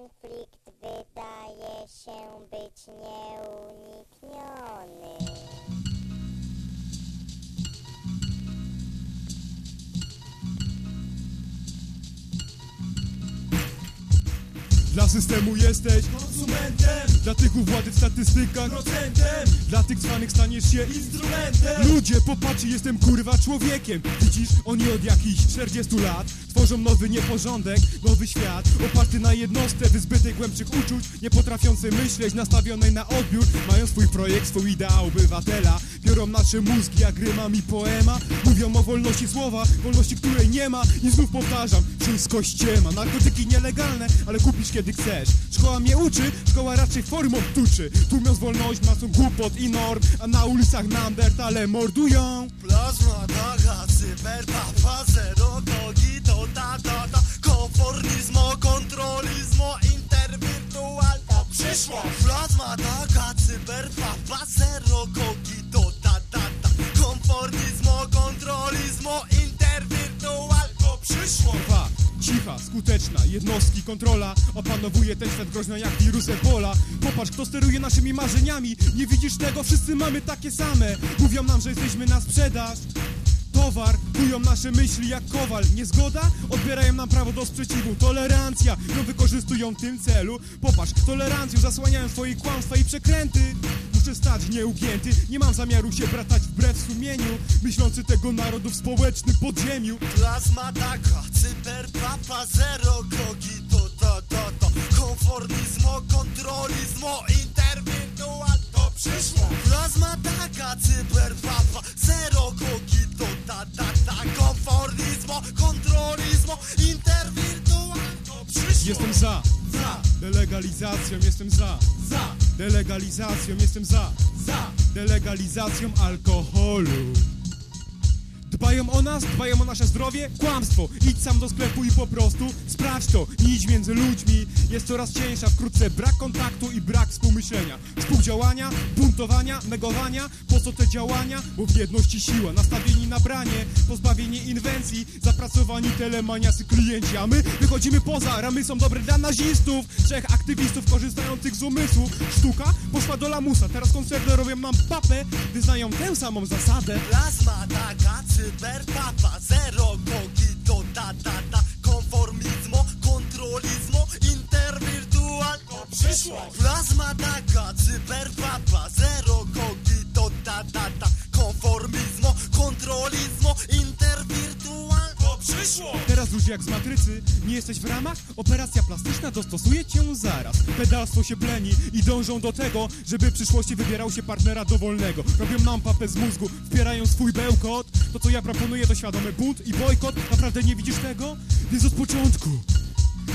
konflikt wydaje się być nieunikniony. Dla systemu jesteś konsumentem, Dla tych u władzy w statystykach procentem, Dla tych cwanych staniesz się instrumentem. Ludzie, popatrz, jestem kurwa człowiekiem. Widzisz, oni od jakichś 40 lat Tworzą nowy nieporządek, nowy świat. Oparty na jednostce, wyzbytej głębszych uczuć Nie potrafiący myśleć, nastawionej na odbiór. Mają swój projekt, swój ideał obywatela. Biorą nasze mózgi jak rymam i poema. Mówią o wolności słowa, wolności której nie ma. I znów powtarzam, wszystko ściema. Narkotyki nielegalne, ale kupisz kiedy chcesz. Szkoła mnie uczy, szkoła raczej formą tuczy Tłumiąc wolność masą głupot i norm. A na ulicach Neandertale mordują. Plazma, daga, cicha, skuteczna, jednostki, kontrola. Opanowuje ten świat groźna jak wirus Ebola. Popatrz, kto steruje naszymi marzeniami. Nie widzisz tego? Wszyscy mamy takie same. Mówią nam, że jesteśmy na sprzedaż. Towar, kują nasze myśli jak kowal. Niezgoda? Odbierają nam prawo do sprzeciwu. Tolerancja, ją wykorzystują w tym celu. Popatrz, tolerancją zasłaniają swoje kłamstwa i przekręty Muszę stać nieugięty. Nie mam zamiaru się bratać wbrew sumieniu Myślący tego narodu w społecznym podziemiu. Plazma, daga, cyber, papa, zero, cogito, ta, ta, ta Konformizmo, kontrolizmo, interwirtual To przyszło. Plazma, daga, cyber, papa, zero, cogito, ta, ta, ta. Konformizmo, kontrolizmo, To przyszło. Jestem za. Za, delegalizacją, jestem za. Za, delegalizacją, jestem za za delegalizacją alkoholu. Nas, dbają o nasze zdrowie? Kłamstwo! Idź sam do sklepu i po prostu sprawdź to. Nić między ludźmi jest coraz cieńsza. Wkrótce brak kontaktu i brak współmyślenia. Współdziałania, buntowania, negowania. Po co te działania? Bo w jedności siła. Nastawieni na branie, pozbawieni inwencji. Zapracowani telemaniasy klienci. A my wychodzimy poza. Ramy są dobre dla nazistów. Trzech aktywistów korzystających z umysłu. Sztuka poszła do lamusa. Teraz koncerny robią nam papę. Wyznają tę samą zasadę. Plazma, daga, cyber, zero, cogito, ta, ta, ta. Konformizmo, kontrolizmo, interwirtual To przyszło. Plazma, daga, cyber, papa, zero, ludzie jak z matrycy, nie jesteś w ramach? Operacja plastyczna dostosuje cię zaraz. Pedalstwo się pleni i dążą do tego, żeby w przyszłości wybierał się partnera dowolnego. Robią nam papę z mózgu, wspierają swój bełkot. To co ja proponuję to świadomy bunt i bojkot. Naprawdę nie widzisz tego? Więc od początku.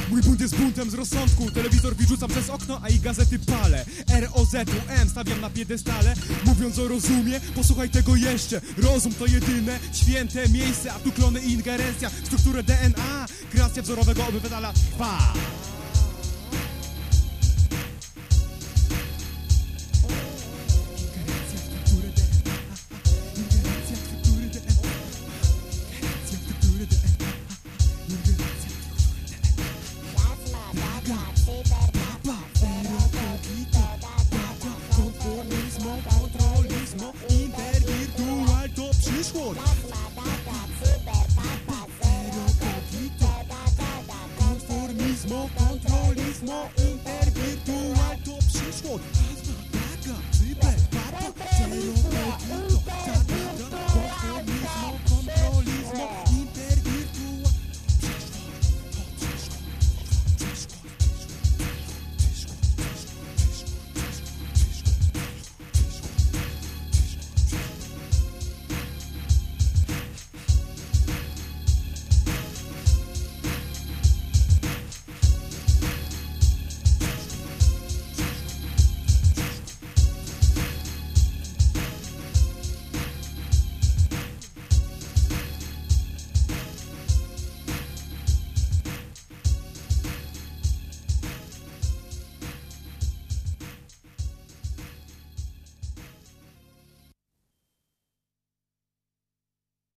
Mój bunt jest buntem z rozsądku. Telewizor wyrzucam przez okno, a i gazety palę. R-O-Z-U-M stawiam na piedestale Mówiąc o rozumie, posłuchaj tego jeszcze. Rozum to jedyne, święte miejsce A tu klony i ingerencja w strukturę DNA Kreacja wzorowego obywatela. Pa!